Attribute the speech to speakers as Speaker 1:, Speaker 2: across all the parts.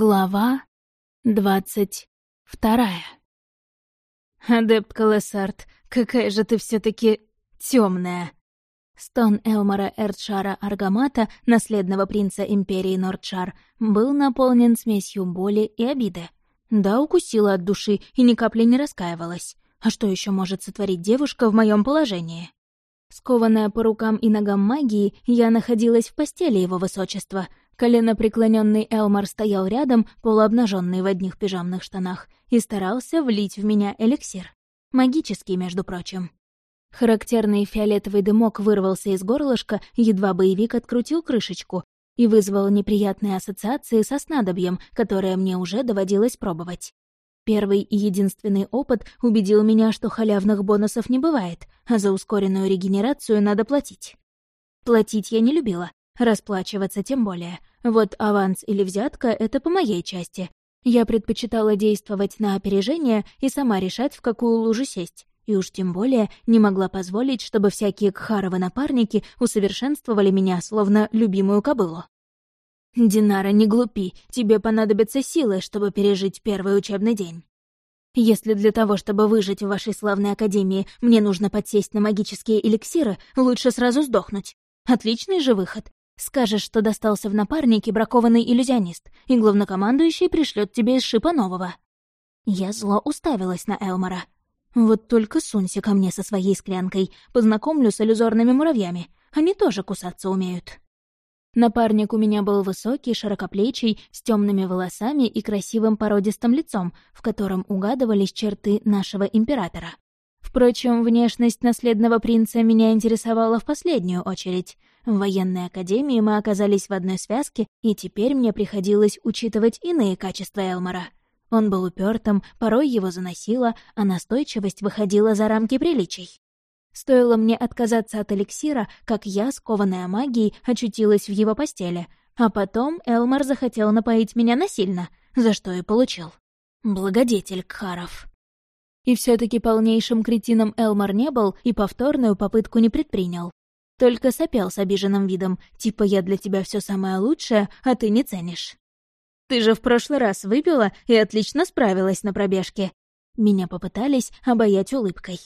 Speaker 1: Глава двадцать вторая. «Адепт Колессард, какая же ты все таки темная. Стон Элмара Эрдшара Аргамата, наследного принца Империи Нордшар, был наполнен смесью боли и обиды. Да, укусила от души и ни капли не раскаивалась. А что еще может сотворить девушка в моем положении? Скованная по рукам и ногам магии, я находилась в постели его высочества, Колено преклоненный Элмар стоял рядом, полуобнаженный в одних пижамных штанах, и старался влить в меня эликсир. Магический, между прочим. Характерный фиолетовый дымок вырвался из горлышка, едва боевик открутил крышечку, и вызвал неприятные ассоциации со снадобьем, которое мне уже доводилось пробовать. Первый и единственный опыт убедил меня, что халявных бонусов не бывает, а за ускоренную регенерацию надо платить. Платить я не любила, расплачиваться тем более, вот аванс или взятка — это по моей части. Я предпочитала действовать на опережение и сама решать, в какую лужу сесть. И уж тем более не могла позволить, чтобы всякие кхаровы-напарники усовершенствовали меня, словно любимую кобылу. «Динара, не глупи, тебе понадобятся силы, чтобы пережить первый учебный день. Если для того, чтобы выжить в вашей славной академии, мне нужно подсесть на магические эликсиры, лучше сразу сдохнуть. Отличный же выход. Скажешь, что достался в напарнике бракованный иллюзионист, и главнокомандующий пришлет тебе из шипа нового. Я зло уставилась на Элмора. Вот только сунься ко мне со своей склянкой, познакомлю с иллюзорными муравьями. Они тоже кусаться умеют. Напарник у меня был высокий, широкоплечий, с темными волосами и красивым породистым лицом, в котором угадывались черты нашего императора. Впрочем, внешность наследного принца меня интересовала в последнюю очередь. В военной академии мы оказались в одной связке, и теперь мне приходилось учитывать иные качества Элмора. Он был упертым, порой его заносило, а настойчивость выходила за рамки приличий. Стоило мне отказаться от эликсира, как я, скованная магией, очутилась в его постели, а потом Элмор захотел напоить меня насильно, за что и получил. Благодетель Кхаров. И все таки полнейшим кретином Элмор не был и повторную попытку не предпринял. Только сопел с обиженным видом, типа «я для тебя все самое лучшее, а ты не ценишь». «Ты же в прошлый раз выпила и отлично справилась на пробежке». Меня попытались обаять улыбкой.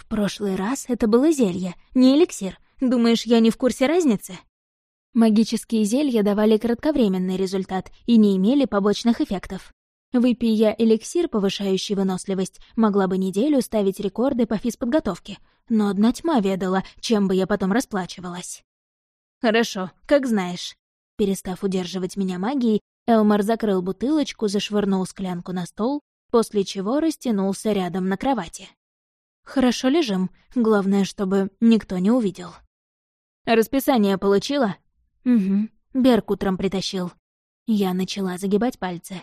Speaker 1: «В прошлый раз это было зелье, не эликсир. Думаешь, я не в курсе разницы?» Магические зелья давали кратковременный результат и не имели побочных эффектов. Выпей я эликсир, повышающий выносливость, могла бы неделю ставить рекорды по физподготовке, но одна тьма ведала, чем бы я потом расплачивалась. «Хорошо, как знаешь». Перестав удерживать меня магией, Элмар закрыл бутылочку, зашвырнул склянку на стол, после чего растянулся рядом на кровати. «Хорошо лежим, главное, чтобы никто не увидел». «Расписание получила?» «Угу, Берк утром притащил». Я начала загибать пальцы.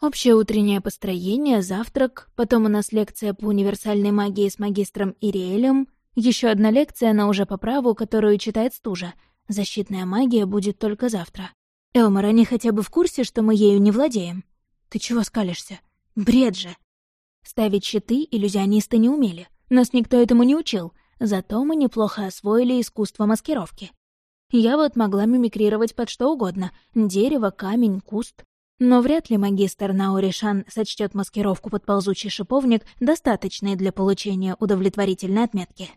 Speaker 1: Общее утреннее построение, завтрак, потом у нас лекция по универсальной магии с магистром Ириэлем, еще одна лекция, на уже по праву, которую читает стужа. Защитная магия будет только завтра. Элмар, они хотя бы в курсе, что мы ею не владеем? Ты чего скалишься? Бред же! Ставить щиты иллюзионисты не умели. Нас никто этому не учил, зато мы неплохо освоили искусство маскировки. Я вот могла мимикрировать под что угодно — дерево, камень, куст. Но вряд ли магистр Науришан сочтет маскировку под ползучий шиповник достаточной для получения удовлетворительной отметки.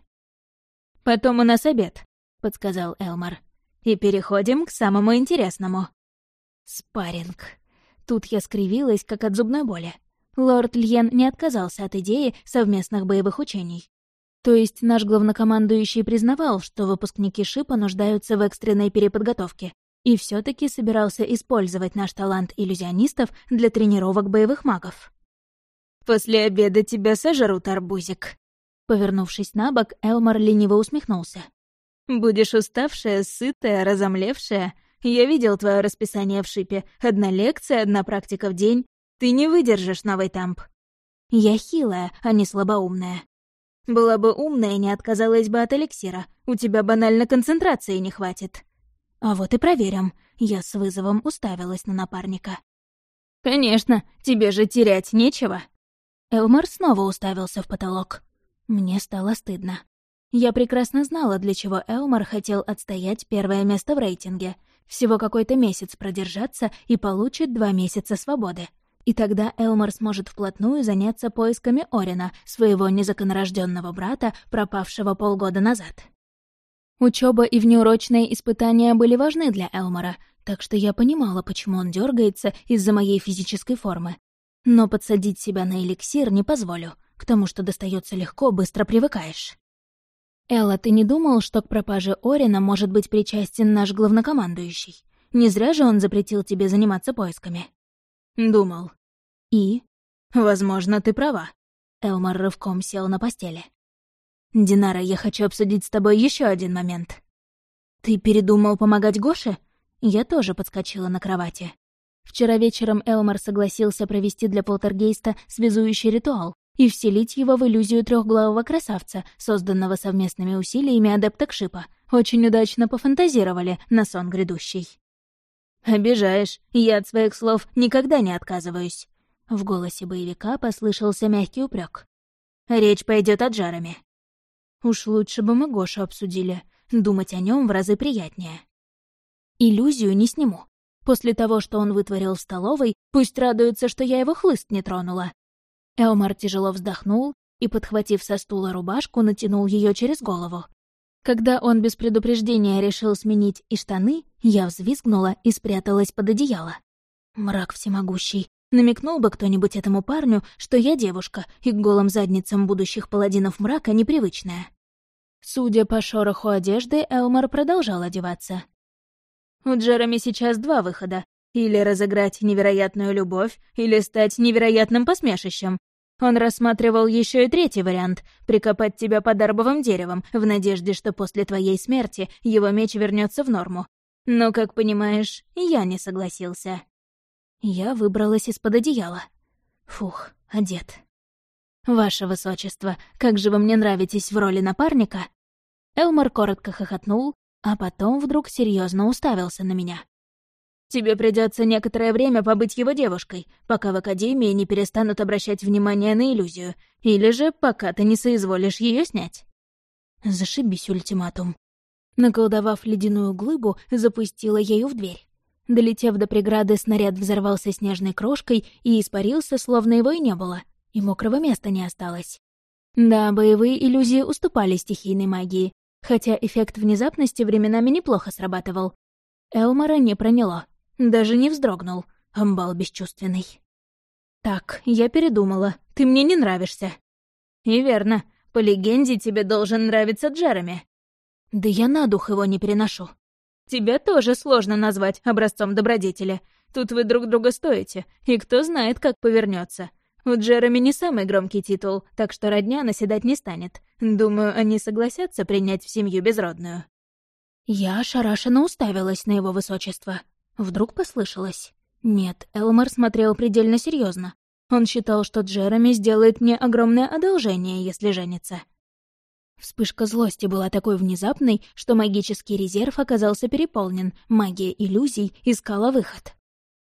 Speaker 1: «Потом у нас обед», — подсказал Элмар. «И переходим к самому интересному». Спарринг. Тут я скривилась, как от зубной боли. Лорд Льен не отказался от идеи совместных боевых учений. То есть наш главнокомандующий признавал, что выпускники ШИПа нуждаются в экстренной переподготовке, и все таки собирался использовать наш талант иллюзионистов для тренировок боевых магов. «После обеда тебя сожрут, арбузик!» Повернувшись на бок, Элмар лениво усмехнулся. «Будешь уставшая, сытая, разомлевшая. Я видел твое расписание в шипе. Одна лекция, одна практика в день. Ты не выдержишь новый тамп». «Я хилая, а не слабоумная». «Была бы умная, не отказалась бы от эликсира. У тебя банально концентрации не хватит». А вот и проверим. Я с вызовом уставилась на напарника. «Конечно, тебе же терять нечего». Элмар снова уставился в потолок. Мне стало стыдно. Я прекрасно знала, для чего Элмар хотел отстоять первое место в рейтинге. всего какой-то месяц продержаться и получит два месяца свободы. И тогда Элмор сможет вплотную заняться поисками Орина, своего незаконнорожденного брата, пропавшего полгода назад. Учеба и внеурочные испытания были важны для Элмора, так что я понимала, почему он дергается из-за моей физической формы. Но подсадить себя на эликсир не позволю. К тому, что достается легко, быстро привыкаешь. «Элла, ты не думал, что к пропаже Орина может быть причастен наш главнокомандующий? Не зря же он запретил тебе заниматься поисками?»
Speaker 2: «Думал».
Speaker 1: «И?»
Speaker 2: «Возможно, ты права».
Speaker 1: Элмар рывком сел на постели.
Speaker 2: «Динара, я хочу обсудить с тобой еще один момент».
Speaker 1: «Ты передумал помогать Гоше?» Я тоже подскочила на кровати. Вчера вечером Элмар согласился провести для полтергейста связующий ритуал и вселить его в иллюзию трехглавого красавца, созданного совместными усилиями адепта Кшипа. Очень удачно пофантазировали на сон грядущий.
Speaker 2: «Обижаешь. Я от своих слов никогда не отказываюсь».
Speaker 1: В голосе боевика послышался мягкий упрек.
Speaker 2: «Речь пойдет о Джарами».
Speaker 1: Уж лучше бы мы Гошу обсудили. Думать о нем в разы приятнее. Иллюзию не сниму. После того, что он вытворил в столовой, пусть радуется, что я его хлыст не тронула. Элмар тяжело вздохнул и, подхватив со стула рубашку, натянул ее через голову. Когда он без предупреждения решил сменить и штаны, я взвизгнула и спряталась под одеяло. Мрак всемогущий. Намекнул бы кто-нибудь этому парню, что я девушка, и к голым задницам будущих паладинов мрака непривычная. Судя по шороху одежды, Элмар продолжал одеваться.
Speaker 2: У Джереми сейчас два выхода. Или разыграть невероятную любовь, или стать невероятным посмешищем. Он рассматривал еще и третий вариант — прикопать тебя под арбовым деревом, в надежде, что после твоей смерти его меч вернется в норму. Но, как понимаешь, я не согласился.
Speaker 1: Я выбралась из-под одеяла. Фух, одет. «Ваше высочество, как же вы мне нравитесь в роли напарника?» Элмар коротко хохотнул, а потом вдруг серьезно уставился на меня.
Speaker 2: «Тебе придется некоторое время побыть его девушкой, пока в Академии не перестанут обращать внимание на иллюзию, или же пока ты не соизволишь ее снять».
Speaker 1: Зашибись ультиматум. Наколдовав ледяную глыбу, запустила ею в дверь. Долетев до преграды, снаряд взорвался снежной крошкой и испарился, словно его и не было, и мокрого места не осталось. Да, боевые иллюзии уступали стихийной магии, хотя эффект внезапности временами неплохо срабатывал. Элмара не проняло, даже не вздрогнул, амбал бесчувственный. «Так, я передумала, ты мне не нравишься».
Speaker 2: «И верно, по легенде тебе должен нравиться Джереми».
Speaker 1: «Да я на дух его не переношу».
Speaker 2: «Тебя тоже сложно назвать образцом добродетели. Тут вы друг друга стоите, и кто знает, как повернется. У Джереми не самый громкий титул, так что родня наседать не станет. Думаю, они согласятся принять в семью безродную».
Speaker 1: Я ошарашенно уставилась на его высочество. Вдруг послышалось? Нет, Элмар смотрел предельно серьезно. Он считал, что Джереми сделает мне огромное одолжение, если женится. Вспышка злости была такой внезапной, что магический резерв оказался переполнен, магия иллюзий искала выход.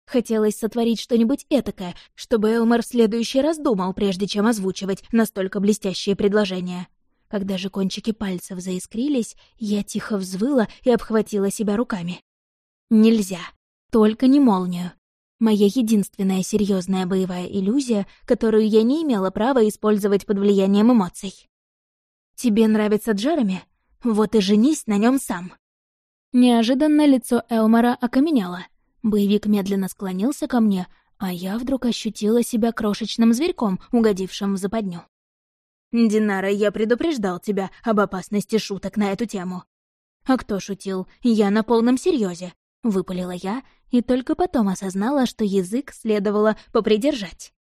Speaker 1: Хотелось сотворить что-нибудь этакое, чтобы Элмар в следующий раз думал, прежде чем озвучивать настолько блестящие предложения. Когда же кончики пальцев заискрились, я тихо взвыла и обхватила себя руками. Нельзя. Только не молнию. Моя единственная серьезная боевая иллюзия, которую я не имела права использовать под влиянием эмоций. «Тебе нравится Джереми? Вот и женись на нем сам». Неожиданно лицо Элмара окаменело — Боевик медленно склонился ко мне, а я вдруг ощутила себя крошечным зверьком, угодившим в западню.
Speaker 2: «Динара, я предупреждал тебя об опасности шуток на эту тему».
Speaker 1: «А кто шутил? Я на полном серьезе, выпалила я и только потом осознала, что язык следовало попридержать.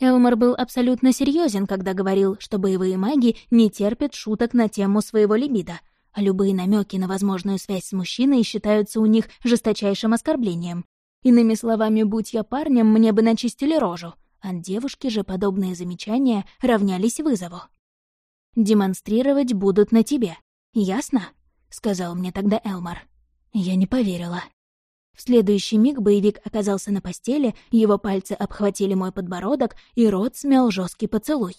Speaker 1: Элмар был абсолютно серьезен, когда говорил, что боевые маги не терпят шуток на тему своего либидо — а любые намеки на возможную связь с мужчиной считаются у них жесточайшим оскорблением. Иными словами, будь я парнем, мне бы начистили рожу, а девушки же подобные замечания равнялись вызову. «Демонстрировать будут на тебе, ясно?» — сказал мне тогда Элмар. Я не поверила. В следующий миг боевик оказался на постели, его пальцы обхватили мой подбородок, и рот смял жесткий поцелуй.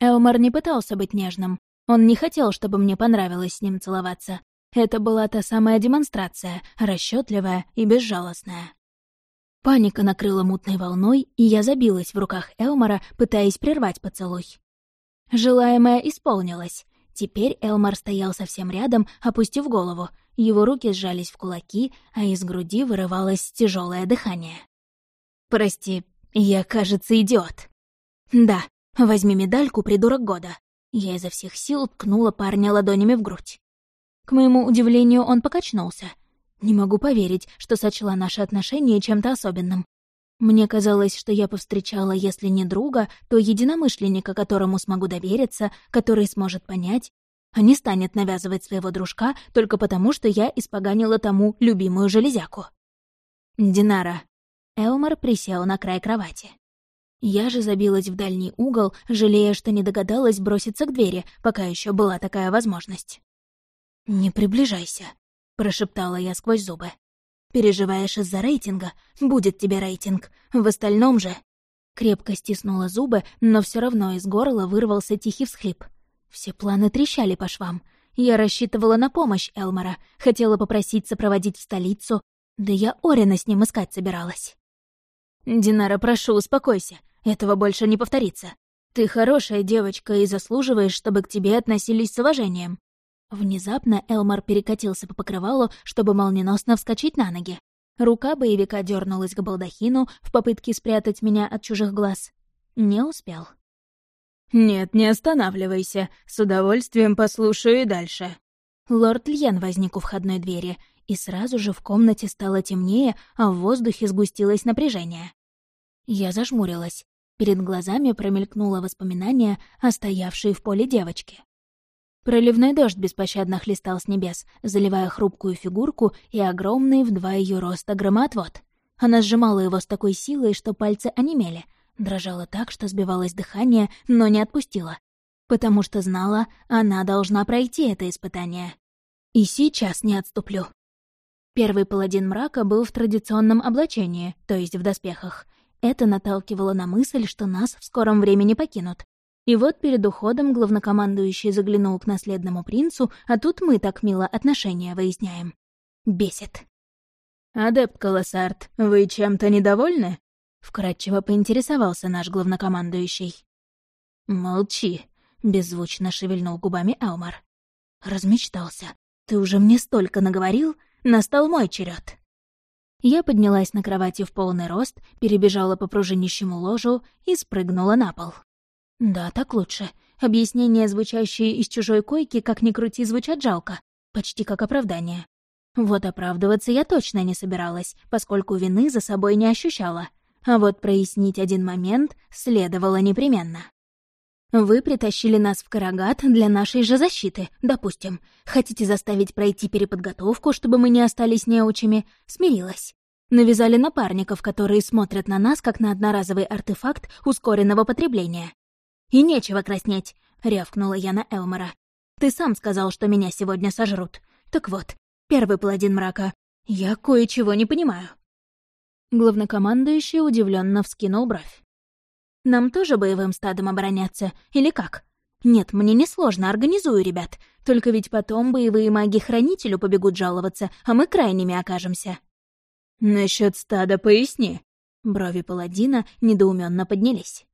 Speaker 1: Элмар не пытался быть нежным, он не хотел, чтобы мне понравилось с ним целоваться. Это была та самая демонстрация, расчетливая и безжалостная. Паника накрыла мутной волной, и я забилась в руках Элмара, пытаясь прервать поцелуй. Желаемое исполнилось. Теперь Элмар стоял совсем рядом, опустив голову. Его руки сжались в кулаки, а из груди вырывалось тяжелое дыхание. «Прости, я, кажется, идиот». «Да, возьми медальку, придурок года». Я изо всех сил ткнула парня ладонями в грудь. К моему удивлению, он покачнулся. Не могу поверить, что сочла наши отношения чем-то особенным. Мне казалось, что я повстречала, если не друга, то единомышленника, которому смогу довериться, который сможет понять, а не станет навязывать своего дружка только потому, что я испоганила тому любимую железяку. «Динара». Элмар присел на край кровати. Я же забилась в дальний угол, жалея, что не догадалась броситься к двери, пока еще была такая возможность. «Не приближайся», — прошептала я сквозь зубы. Переживаешь из-за рейтинга? Будет тебе рейтинг. В остальном же...» Крепко стиснула зубы, но все равно из горла вырвался тихий всхлип. Все планы трещали по швам. Я рассчитывала на помощь Элмора, хотела попросить сопроводить в столицу. Да я Орина с ним искать собиралась. «Динара, прошу, успокойся. Этого больше не повторится. Ты хорошая девочка и заслуживаешь, чтобы к тебе относились с уважением. Внезапно Элмар перекатился по покрывалу, чтобы молниеносно вскочить на ноги. Рука боевика дернулась к балдахину в попытке спрятать меня от чужих глаз. Не успел.
Speaker 2: «Нет, не останавливайся. С удовольствием послушаю и дальше».
Speaker 1: Лорд Льен возник у входной двери, и сразу же в комнате стало темнее, а в воздухе сгустилось напряжение. Я зажмурилась. Перед глазами промелькнуло воспоминание о стоявшей в поле девочке. Проливной дождь беспощадно хлестал с небес, заливая хрупкую фигурку и огромный в два ее роста громоотвод. Она сжимала его с такой силой, что пальцы онемели, дрожала так, что сбивалось дыхание, но не отпустила. Потому что знала, она должна пройти это испытание. И сейчас не отступлю. Первый паладин мрака был в традиционном облачении, то есть в доспехах. Это наталкивало на мысль, что нас в скором времени покинут. И вот перед уходом главнокомандующий заглянул к наследному принцу, а тут мы так мило отношения выясняем. Бесит.
Speaker 2: «Адепт Колоссарт, вы чем-то недовольны?»
Speaker 1: — вкратчиво поинтересовался наш главнокомандующий.
Speaker 2: «Молчи», — беззвучно шевельнул губами Аумар.
Speaker 1: «Размечтался. Ты уже мне столько наговорил, настал мой черед. Я поднялась на кровати в полный рост, перебежала по пружинищему ложу и спрыгнула на пол. Да, так лучше. Объяснения, звучащие из чужой койки, как ни крути, звучат жалко. Почти как оправдание. Вот оправдываться я точно не собиралась, поскольку вины за собой не ощущала. А вот прояснить один момент следовало непременно. Вы притащили нас в Карагат для нашей же защиты, допустим. Хотите заставить пройти переподготовку, чтобы мы не остались неучими? Смирилась. Навязали напарников, которые смотрят на нас, как на одноразовый артефакт ускоренного потребления. «И нечего краснеть», — рявкнула я на Элмора. «Ты сам сказал, что меня сегодня сожрут. Так вот, первый паладин мрака. Я кое-чего не понимаю». Главнокомандующий удивленно вскинул бровь. «Нам тоже боевым стадом обороняться, или как? Нет, мне несложно, организую, ребят. Только ведь потом боевые маги хранителю побегут жаловаться, а мы крайними окажемся».
Speaker 2: Насчет стада поясни».
Speaker 1: Брови паладина недоуменно поднялись.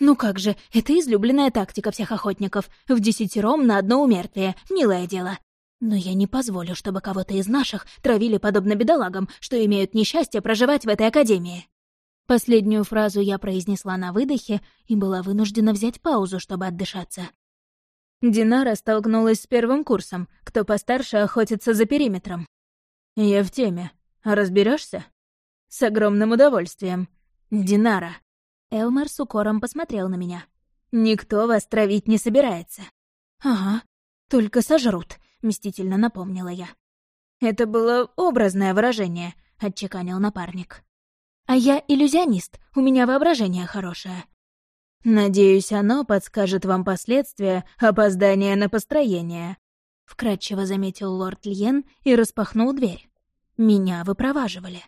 Speaker 1: Ну как же, это излюбленная тактика всех охотников. В десятером на одно умертвие. Милое дело. Но я не позволю, чтобы кого-то из наших травили подобно бедолагам, что имеют несчастье проживать в этой академии. Последнюю фразу я произнесла на выдохе и была вынуждена взять паузу, чтобы отдышаться.
Speaker 2: Динара столкнулась с первым курсом, кто постарше охотится за периметром. Я в теме. Разберешься? С огромным удовольствием. Динара.
Speaker 1: Элмер с укором посмотрел на меня.
Speaker 2: «Никто вас травить не собирается».
Speaker 1: «Ага, только сожрут», — мстительно напомнила я.
Speaker 2: «Это было образное выражение», — отчеканил напарник.
Speaker 1: «А я иллюзионист, у меня воображение хорошее».
Speaker 2: «Надеюсь, оно подскажет вам последствия опоздания на построение», —
Speaker 1: вкратчиво заметил лорд Льен и распахнул дверь. Меня выпроваживали.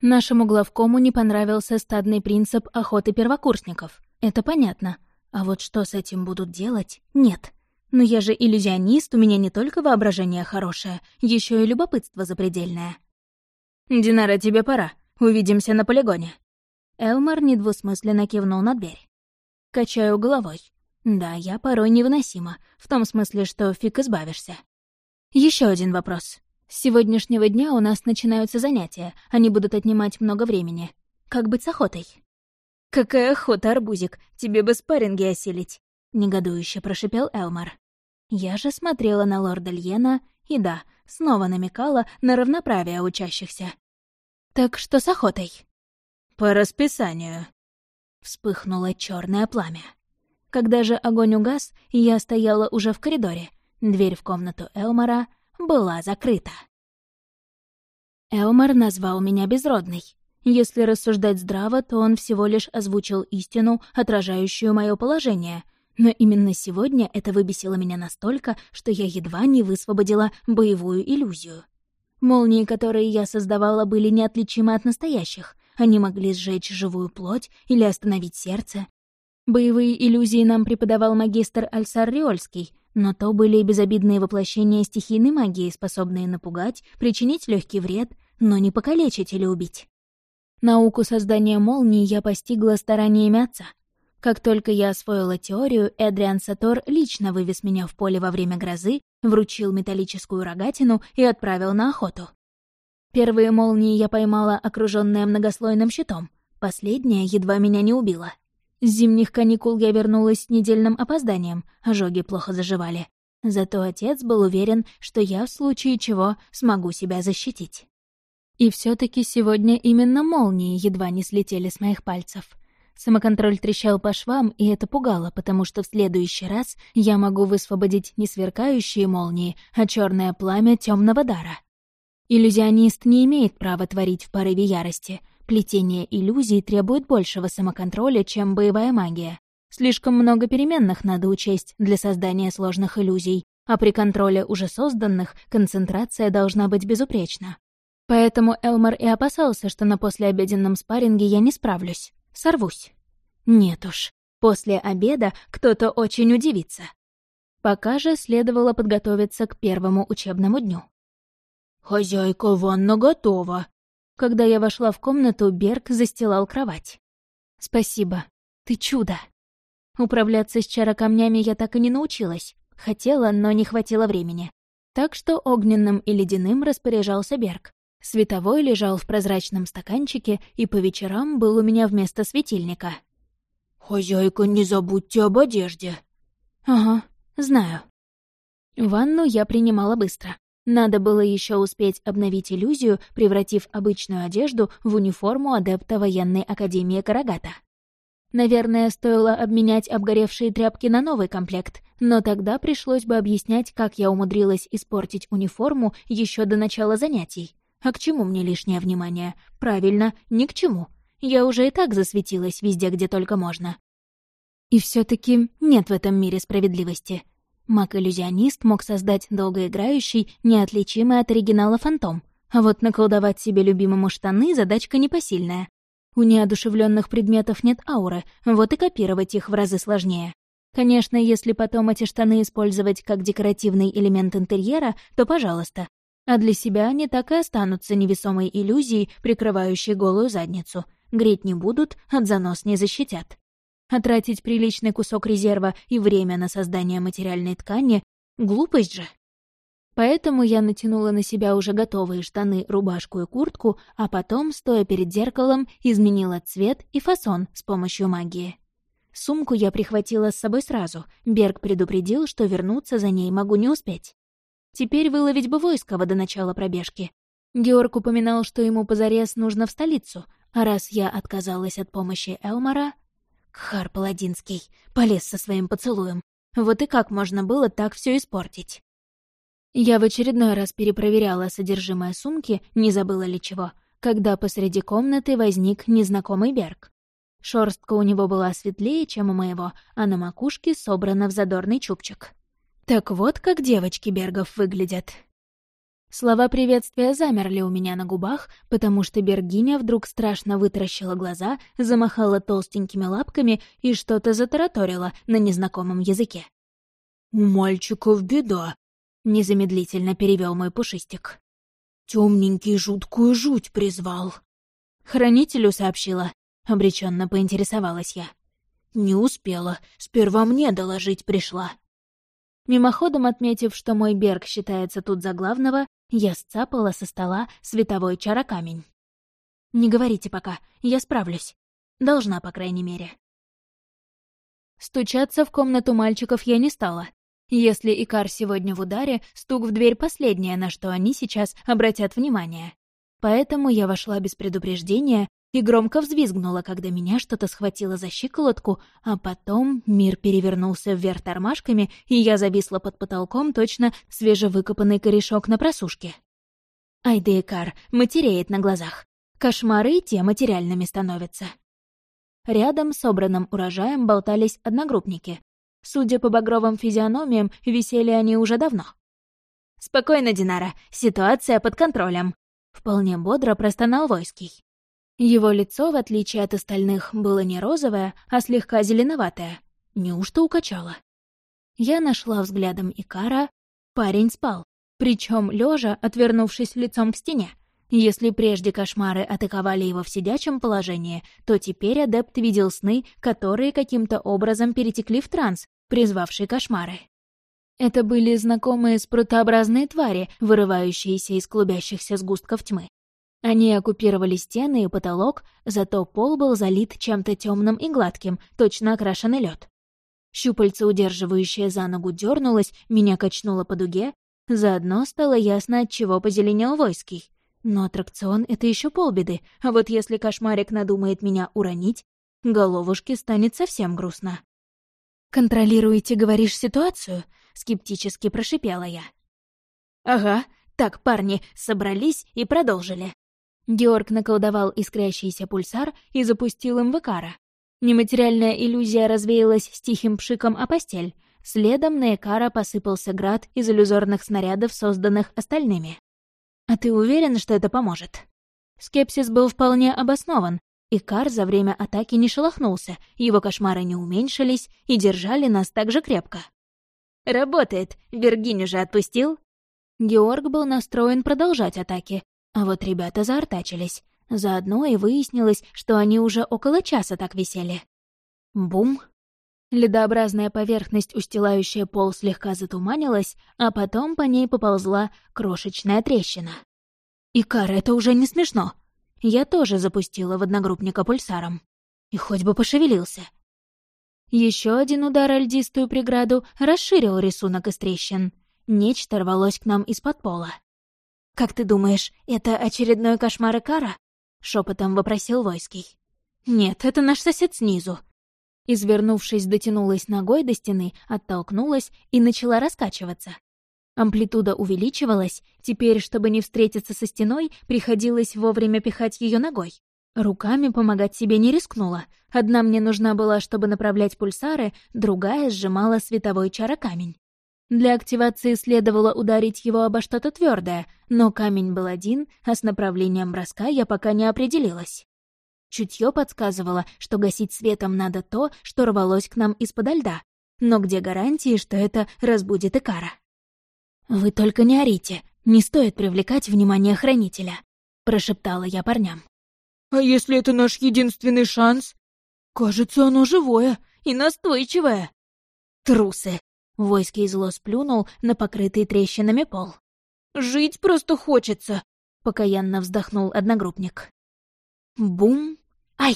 Speaker 1: Нашему главкому не понравился стадный принцип охоты первокурсников. Это понятно. А вот что с этим будут делать, нет. Но я же иллюзионист, у меня не только воображение хорошее, еще и любопытство запредельное.
Speaker 2: «Динара, тебе пора. Увидимся на полигоне».
Speaker 1: Элмар недвусмысленно кивнул на дверь. Качаю головой. Да, я порой невыносима, в том смысле, что фиг избавишься. Еще один вопрос. С сегодняшнего дня у нас начинаются занятия, они будут отнимать много времени. Как быть с охотой?
Speaker 2: «Какая охота, арбузик, тебе бы спарринги осилить», —
Speaker 1: негодующе прошипел Элмар. Я же смотрела на лорда Льена и, да, снова намекала на равноправие учащихся. «Так что с охотой?»
Speaker 2: «По расписанию», —
Speaker 1: вспыхнуло черное пламя. Когда же огонь угас, я стояла уже в коридоре. Дверь в комнату Элмара была закрыта. Элмар назвал меня безродной. Если рассуждать здраво, то он всего лишь озвучил истину, отражающую мое положение — но именно сегодня это выбесило меня настолько, что я едва не высвободила боевую иллюзию. Молнии, которые я создавала, были неотличимы от настоящих. Они могли сжечь живую плоть или остановить сердце. Боевые иллюзии нам преподавал магистр Альсар Риольский, но то были безобидные воплощения стихийной магии, способные напугать, причинить легкий вред, но не покалечить или убить. Науку создания молний я постигла стараниями отца — как только я освоила теорию, Эдриан Сатор лично вывез меня в поле во время грозы, вручил металлическую рогатину и отправил на охоту. Первые молнии я поймала, окружённая многослойным щитом. Последняя едва меня не убила. С зимних каникул я вернулась с недельным опозданием, ожоги плохо заживали. Зато отец был уверен, что я в случае чего смогу себя защитить. И все таки сегодня именно молнии едва не слетели с моих пальцев — Самоконтроль трещал по швам, и это пугало, потому что в следующий раз я могу высвободить не сверкающие молнии, а черное пламя темного дара. Иллюзионист не имеет права творить в порыве ярости. Плетение иллюзий требует большего самоконтроля, чем боевая магия. Слишком много переменных надо учесть для создания сложных иллюзий, а при контроле уже созданных концентрация должна быть безупречна. Поэтому Элмар и опасался, что на послеобеденном спарринге я не справлюсь. Сорвусь. Нет уж, после обеда кто-то очень удивится. Пока же следовало подготовиться к первому учебному дню.
Speaker 2: «Хозяйка, ванна готова!»
Speaker 1: Когда я вошла в комнату, Берг застилал кровать. «Спасибо. Ты чудо!» Управляться с чарокамнями я так и не научилась. Хотела, но не хватило времени. Так что огненным и ледяным распоряжался Берг. Световой лежал в прозрачном стаканчике и по вечерам был у меня вместо светильника.
Speaker 2: «Хозяйка, не забудьте об одежде».
Speaker 1: «Ага, знаю». Ванну я принимала быстро. Надо было еще успеть обновить иллюзию, превратив обычную одежду в униформу адепта военной академии Карагата. Наверное, стоило обменять обгоревшие тряпки на новый комплект, но тогда пришлось бы объяснять, как я умудрилась испортить униформу еще до начала занятий. А к чему мне лишнее внимание? Правильно, ни к чему. Я уже и так засветилась везде, где только можно. И все таки нет в этом мире справедливости. Маг-иллюзионист мог создать долгоиграющий, неотличимый от оригинала фантом. А вот наколдовать себе любимому штаны — задачка непосильная. У неодушевленных предметов нет ауры, вот и копировать их в разы сложнее. Конечно, если потом эти штаны использовать как декоративный элемент интерьера, то пожалуйста а для себя они так и останутся невесомой иллюзией, прикрывающей голую задницу. Греть не будут, от занос не защитят. А тратить приличный кусок резерва и время на создание материальной ткани — глупость же. Поэтому я натянула на себя уже готовые штаны, рубашку и куртку, а потом, стоя перед зеркалом, изменила цвет и фасон с помощью магии. Сумку я прихватила с собой сразу. Берг предупредил, что вернуться за ней могу не успеть. Теперь выловить бы Войского до начала пробежки. Георг упоминал, что ему позарез нужно в столицу, а раз я отказалась от помощи Элмара... Кхар Паладинский полез со своим поцелуем. Вот и как можно было так все испортить? Я в очередной раз перепроверяла содержимое сумки, не забыла ли чего, когда посреди комнаты возник незнакомый Берг. Шорстка у него была светлее, чем у моего, а на макушке собрана в задорный чубчик. Так вот, как девочки Бергов выглядят. Слова приветствия замерли у меня на губах, потому что Бергиня вдруг страшно вытаращила глаза, замахала толстенькими лапками и что-то затараторила на незнакомом языке.
Speaker 2: «У мальчиков беда», — незамедлительно перевел мой пушистик. Темненький жуткую жуть призвал. Хранителю сообщила, обреченно поинтересовалась я. Не успела, сперва мне доложить пришла. Мимоходом отметив, что мой Берг считается тут за главного, я сцапала со стола световой чарокамень. «Не говорите пока, я справлюсь. Должна, по крайней мере». Стучаться в комнату мальчиков я не стала. Если Икар сегодня в ударе, стук в дверь — последнее, на что они сейчас обратят внимание. Поэтому я вошла без предупреждения и громко взвизгнула, когда меня что-то схватило за щиколотку, а потом мир перевернулся вверх тормашками, и я зависла под потолком точно свежевыкопанный корешок на просушке. Айда Икар матереет на глазах. Кошмары те материальными становятся. Рядом с собранным урожаем болтались одногруппники. Судя по багровым физиономиям, висели они уже давно. «Спокойно, Динара, ситуация под контролем», — вполне бодро простонал Войский. Его лицо, в отличие от остальных, было не розовое, а слегка зеленоватое. Неужто укачало? Я нашла взглядом Икара. Парень спал, причем лежа, отвернувшись лицом к стене. Если прежде кошмары атаковали его в сидячем положении, то теперь адепт видел сны, которые каким-то образом перетекли в транс, призвавший кошмары. Это были знакомые спрутообразные твари, вырывающиеся из клубящихся сгустков тьмы. Они оккупировали стены и потолок, зато пол был залит чем-то темным и гладким, точно окрашенный лед. Щупальце, удерживающее за ногу, дернулось, меня качнуло по дуге. Заодно стало ясно, от чего позеленел Войский. Но аттракцион — это еще полбеды, а вот если кошмарик надумает меня уронить, головушке станет совсем грустно. «Контролируете, говоришь, ситуацию?» — скептически прошипела я. «Ага, так, парни, собрались и продолжили». Георг наколдовал искрящийся пульсар и запустил им в Икара. Нематериальная иллюзия развеялась с тихим пшиком о постель. Следом на Экара посыпался град из иллюзорных снарядов, созданных остальными. «А ты уверен, что это поможет?» Скепсис был вполне обоснован. Икар за время атаки не шелохнулся, его кошмары не уменьшились и держали нас так же крепко. «Работает! Вергиню же отпустил?» Георг был настроен продолжать атаки, а вот ребята заортачились. Заодно и выяснилось, что они уже около часа так висели. Бум! Ледообразная поверхность, устилающая пол, слегка затуманилась, а потом по ней поползла крошечная трещина. «Икар, это уже не смешно!» Я тоже запустила в одногруппника пульсаром. И хоть бы пошевелился. Еще один удар о преграду расширил рисунок из трещин. Нечто рвалось к нам из-под пола. «Как ты думаешь, это очередной кошмар Икара?» — шепотом вопросил Войский. «Нет, это наш сосед снизу», Извернувшись, дотянулась ногой до стены, оттолкнулась и начала раскачиваться. Амплитуда увеличивалась, теперь, чтобы не встретиться со стеной, приходилось вовремя пихать ее ногой. Руками помогать себе не рискнула. Одна мне нужна была, чтобы направлять пульсары, другая сжимала световой чарокамень. Для активации следовало ударить его обо что-то твердое, но камень был один, а с направлением броска я пока не определилась. Чутье подсказывало, что гасить светом надо то, что рвалось к нам из-подо льда. Но где гарантии, что это разбудит Икара? «Вы только не орите, не стоит привлекать внимание хранителя», — прошептала я парням.
Speaker 3: «А если это наш единственный шанс? Кажется, оно живое и настойчивое».
Speaker 2: «Трусы!» — Войский зло сплюнул на покрытый трещинами пол.
Speaker 3: «Жить просто хочется», —
Speaker 2: покаянно вздохнул одногруппник. Бум! Ай!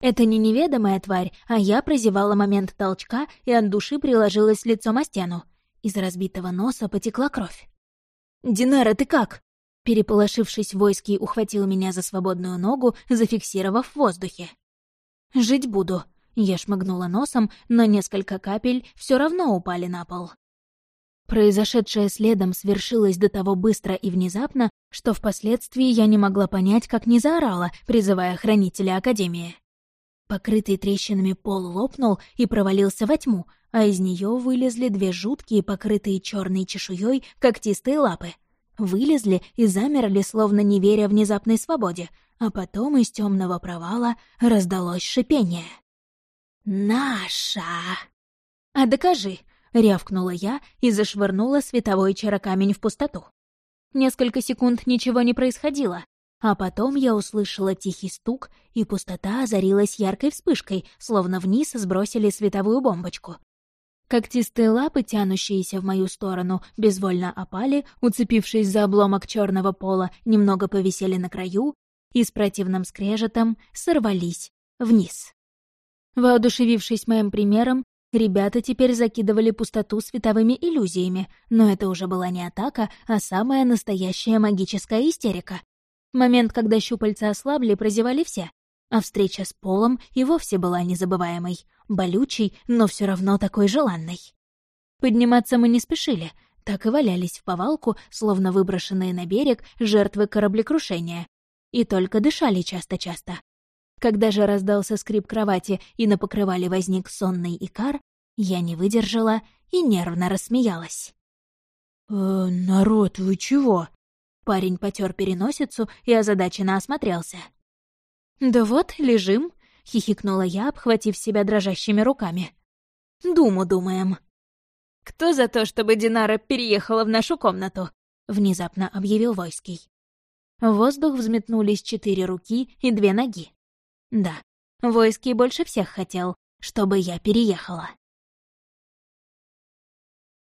Speaker 2: Это не неведомая тварь, а я прозевала момент толчка и от души приложилась лицом о стену. Из разбитого носа потекла кровь. «Динара, ты как?» Переполошившись, войский ухватил меня за свободную ногу, зафиксировав в воздухе. «Жить буду», — я шмыгнула носом, но несколько капель все равно упали на пол. Произошедшее следом свершилось до того быстро и внезапно, что впоследствии я не могла понять, как не заорала, призывая хранителя Академии. Покрытый трещинами пол лопнул и провалился во тьму, а из нее вылезли две жуткие, покрытые черной чешуей, когтистые лапы. Вылезли и замерли, словно не веря внезапной свободе, а потом из темного провала раздалось шипение. «Наша!» «А докажи!» — рявкнула я и зашвырнула световой чарокамень в пустоту. Несколько секунд ничего не происходило, а потом я услышала тихий стук, и пустота озарилась яркой вспышкой, словно вниз сбросили световую бомбочку. Когтистые лапы, тянущиеся в мою сторону, безвольно опали, уцепившись за обломок черного пола, немного повисели на краю и с противным скрежетом сорвались вниз. Воодушевившись моим примером, ребята теперь закидывали пустоту световыми иллюзиями, но это уже была не атака, а самая настоящая магическая истерика. Момент, когда щупальца ослабли, прозевали все, а встреча с Полом и вовсе была незабываемой, болючей, но все равно такой желанной. Подниматься мы не спешили, так и валялись в повалку, словно выброшенные на берег жертвы кораблекрушения, и только дышали часто-часто. Когда же раздался скрип кровати и на покрывале возник сонный икар, я не выдержала и нервно рассмеялась.
Speaker 3: «Э, «Народ, вы чего?»
Speaker 2: Парень потер переносицу и озадаченно осмотрелся. «Да вот, лежим», — хихикнула я, обхватив себя дрожащими руками. «Думу думаем». «Кто за то, чтобы Динара переехала в нашу комнату?» — внезапно объявил Войский. В воздух взметнулись четыре руки и две ноги. Да, Войский больше всех хотел, чтобы я переехала.